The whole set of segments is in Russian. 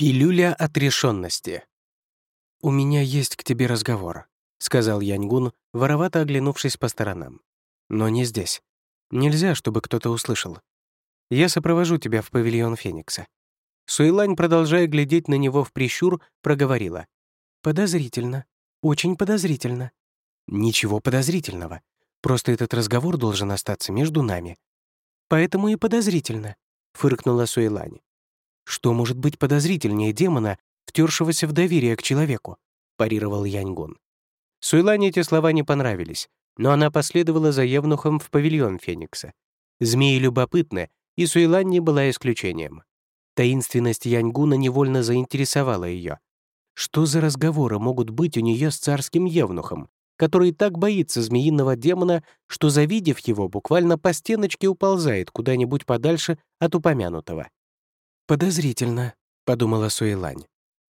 Пилюля отрешенности. «У меня есть к тебе разговор», — сказал Яньгун, воровато оглянувшись по сторонам. «Но не здесь. Нельзя, чтобы кто-то услышал. Я сопровожу тебя в павильон Феникса». Суэлань, продолжая глядеть на него в прищур, проговорила. «Подозрительно. Очень подозрительно». «Ничего подозрительного. Просто этот разговор должен остаться между нами». «Поэтому и подозрительно», — фыркнула Суэлань. Что может быть подозрительнее демона, втершегося в доверие к человеку? парировал Яньгун. Суйлане эти слова не понравились, но она последовала за Евнухом в павильон Феникса. Змеи любопытны, и Суйлань не была исключением. Таинственность Яньгуна невольно заинтересовала ее. Что за разговоры могут быть у нее с царским Евнухом, который так боится змеиного демона, что, завидев его, буквально по стеночке уползает куда-нибудь подальше от упомянутого? «Подозрительно», — подумала Суэлань.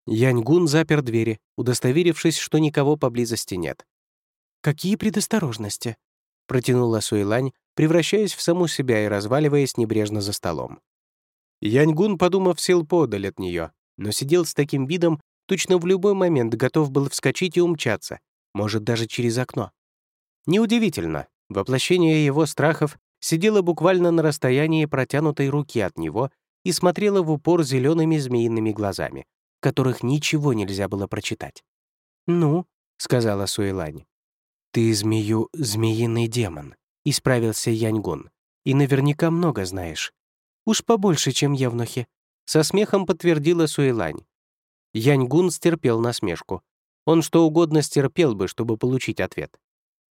Яньгун запер двери, удостоверившись, что никого поблизости нет. «Какие предосторожности?» — протянула Суэлань, превращаясь в саму себя и разваливаясь небрежно за столом. Яньгун, подумав, сел подаль от нее, но сидел с таким видом, точно в любой момент готов был вскочить и умчаться, может, даже через окно. Неудивительно, воплощение его страхов сидело буквально на расстоянии протянутой руки от него и смотрела в упор зелеными змеиными глазами, которых ничего нельзя было прочитать. «Ну», — сказала Суэлань, — «ты змею змеиный демон», — исправился Яньгун, «и наверняка много знаешь. Уж побольше, чем евнухи», — со смехом подтвердила Суэлань. Яньгун стерпел насмешку. Он что угодно стерпел бы, чтобы получить ответ.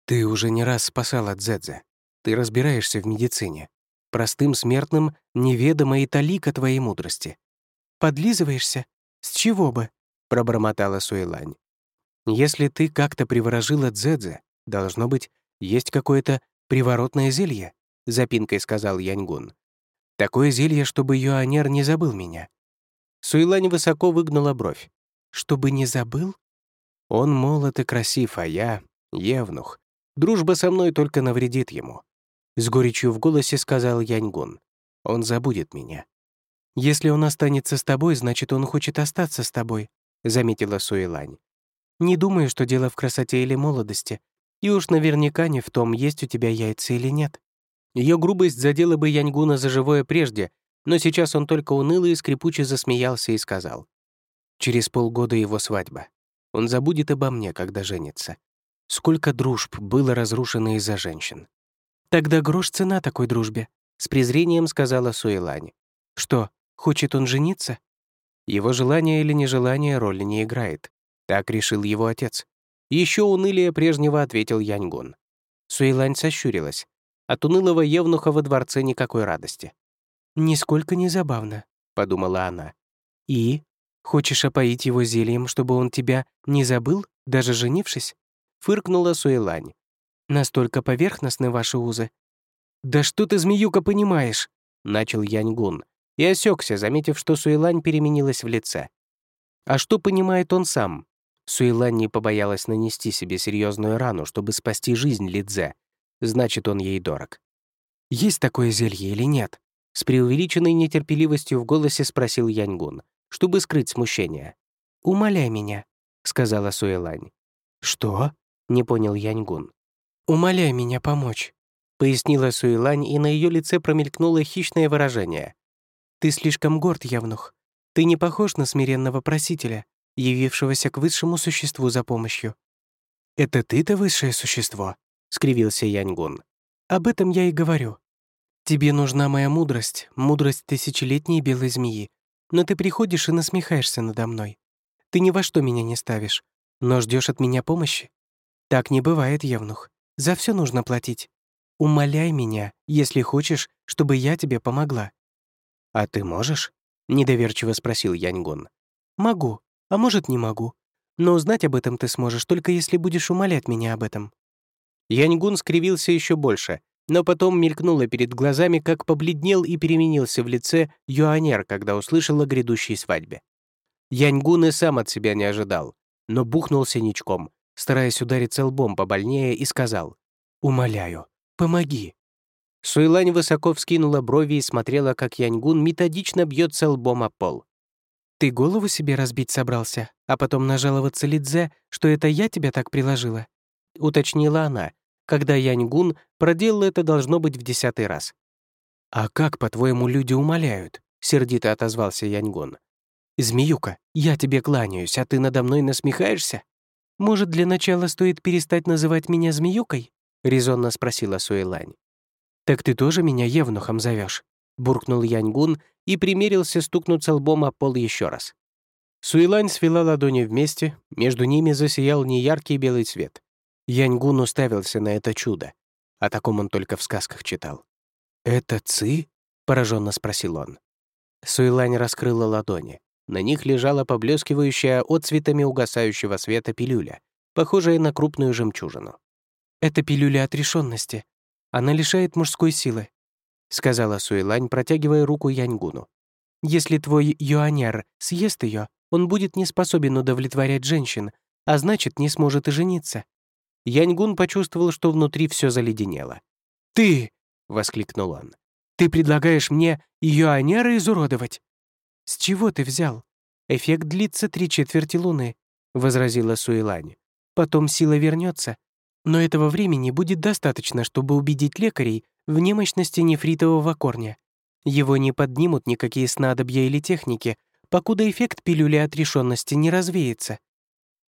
«Ты уже не раз спасала Дзэдзе. Ты разбираешься в медицине. Простым смертным неведома и талика твоей мудрости. «Подлизываешься? С чего бы?» — пробормотала Суэлань. «Если ты как-то приворожила Дзэдзе, должно быть, есть какое-то приворотное зелье», — запинкой сказал Яньгун. «Такое зелье, чтобы Юанер не забыл меня». Суэлань высоко выгнула бровь. «Чтобы не забыл?» «Он молод и красив, а я — евнух. Дружба со мной только навредит ему. С горечью в голосе сказал Яньгун. «Он забудет меня». «Если он останется с тобой, значит, он хочет остаться с тобой», — заметила Суэлань. «Не думаю, что дело в красоте или молодости, и уж наверняка не в том, есть у тебя яйца или нет». Ее грубость задела бы Яньгуна за живое прежде, но сейчас он только уныло и скрипуче засмеялся и сказал. «Через полгода его свадьба. Он забудет обо мне, когда женится. Сколько дружб было разрушено из-за женщин. «Тогда грош цена такой дружбе», — с презрением сказала Суэлань. «Что, хочет он жениться?» Его желание или нежелание роли не играет. Так решил его отец. Еще унылее прежнего ответил Яньгун. Суэлань сощурилась. От унылого евнуха во дворце никакой радости. «Нисколько не забавно», — подумала она. «И? Хочешь опоить его зельем, чтобы он тебя не забыл, даже женившись?» — фыркнула Суэлань. Настолько поверхностны ваши узы. «Да что ты, змеюка, понимаешь?» — начал Яньгун и осекся, заметив, что Суэлань переменилась в лице. А что понимает он сам? Суэлань не побоялась нанести себе серьезную рану, чтобы спасти жизнь Лидзе. Значит, он ей дорог. «Есть такое зелье или нет?» С преувеличенной нетерпеливостью в голосе спросил Яньгун, чтобы скрыть смущение. «Умоляй меня», — сказала Суэлань. «Что?» — не понял Яньгун. «Умоляй меня помочь», — пояснила Суэлань, и на ее лице промелькнуло хищное выражение. «Ты слишком горд, Явнух. Ты не похож на смиренного просителя, явившегося к высшему существу за помощью». «Это ты-то высшее существо?» — скривился Яньгун. «Об этом я и говорю. Тебе нужна моя мудрость, мудрость тысячелетней белой змеи, но ты приходишь и насмехаешься надо мной. Ты ни во что меня не ставишь, но ждешь от меня помощи. Так не бывает, Евнух. За все нужно платить. Умоляй меня, если хочешь, чтобы я тебе помогла». «А ты можешь?» — недоверчиво спросил Яньгун. «Могу, а может, не могу. Но узнать об этом ты сможешь, только если будешь умолять меня об этом». Яньгун скривился еще больше, но потом мелькнуло перед глазами, как побледнел и переменился в лице юанер, когда услышал о грядущей свадьбе. Яньгун и сам от себя не ожидал, но бухнулся ничком, стараясь удариться лбом побольнее, и сказал «Умоляю, помоги». Суэлань высоко вскинула брови и смотрела, как Яньгун методично бьется лбом о пол. Ты голову себе разбить собрался, а потом нажаловаться Лидзе, что это я тебя так приложила?» — уточнила она, когда Яньгун проделал это должно быть в десятый раз. «А как, по-твоему, люди умоляют?» — сердито отозвался Яньгун. «Змеюка, я тебе кланяюсь, а ты надо мной насмехаешься? Может, для начала стоит перестать называть меня змеюкой?» — резонно спросила Суэлань. «Так ты тоже меня евнухом зовешь? буркнул Яньгун и примерился стукнуться лбом о пол еще раз. Суэлань свела ладони вместе, между ними засиял неяркий белый цвет. Яньгун уставился на это чудо. О таком он только в сказках читал. «Это ци?» — пораженно спросил он. Суэлань раскрыла ладони. На них лежала поблескивающая отцветами угасающего света пилюля, похожая на крупную жемчужину. «Это пилюля отрешенности. Она лишает мужской силы», — сказала Суэлань, протягивая руку Яньгуну. «Если твой юанер съест ее, он будет не способен удовлетворять женщин, а значит, не сможет и жениться». Яньгун почувствовал, что внутри все заледенело. «Ты!» — воскликнул он. «Ты предлагаешь мне юанера изуродовать?» «С чего ты взял? Эффект длится три четверти луны», — возразила Суэлань. «Потом сила вернется, но этого времени будет достаточно, чтобы убедить лекарей, в немощности нефритового корня. Его не поднимут никакие снадобья или техники, покуда эффект пилюли отрешенности не развеется.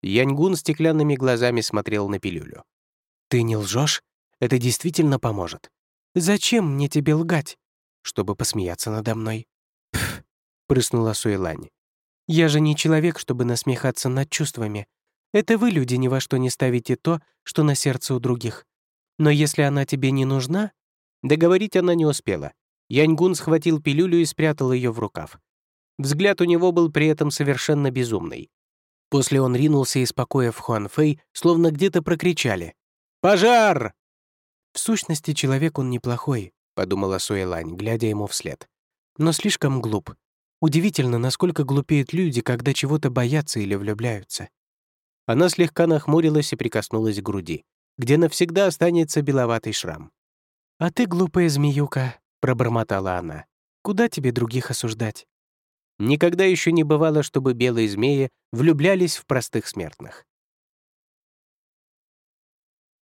Яньгун стеклянными глазами смотрел на пилюлю. «Ты не лжешь? Это действительно поможет. Зачем мне тебе лгать? Чтобы посмеяться надо мной?» Прыснула Суэлань. «Я же не человек, чтобы насмехаться над чувствами. Это вы, люди, ни во что не ставите то, что на сердце у других. Но если она тебе не нужна, Договорить она не успела. Яньгун схватил пилюлю и спрятал ее в рукав. Взгляд у него был при этом совершенно безумный. После он ринулся из покоя в Хуанфэй, словно где-то прокричали. «Пожар!» «В сущности, человек он неплохой», — подумала Суэлань, глядя ему вслед. «Но слишком глуп. Удивительно, насколько глупеют люди, когда чего-то боятся или влюбляются». Она слегка нахмурилась и прикоснулась к груди, где навсегда останется беловатый шрам. «А ты глупая змеюка», — пробормотала она. «Куда тебе других осуждать?» Никогда еще не бывало, чтобы белые змеи влюблялись в простых смертных.